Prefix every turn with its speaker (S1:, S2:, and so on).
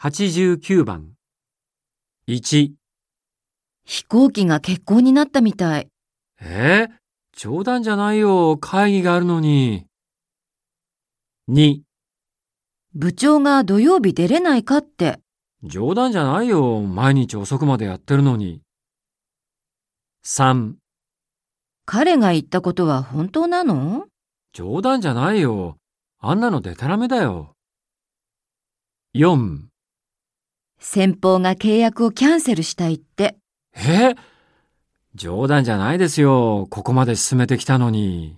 S1: 89番。1、
S2: 飛行機が欠航になったみたい。
S1: え？ー冗談じゃないよ。会議があるのに。2、
S2: 部長が土曜日出れないかって。
S1: 冗談じゃないよ。毎日遅くまでやってるのに。3、
S2: 彼が言ったことは本当なの？
S1: 冗談じゃないよ。あんなのデタラメだよ。4、
S2: 先方が契約をキャンセルしたいって。
S1: え？冗談じゃないですよ。ここまで進めてきたのに。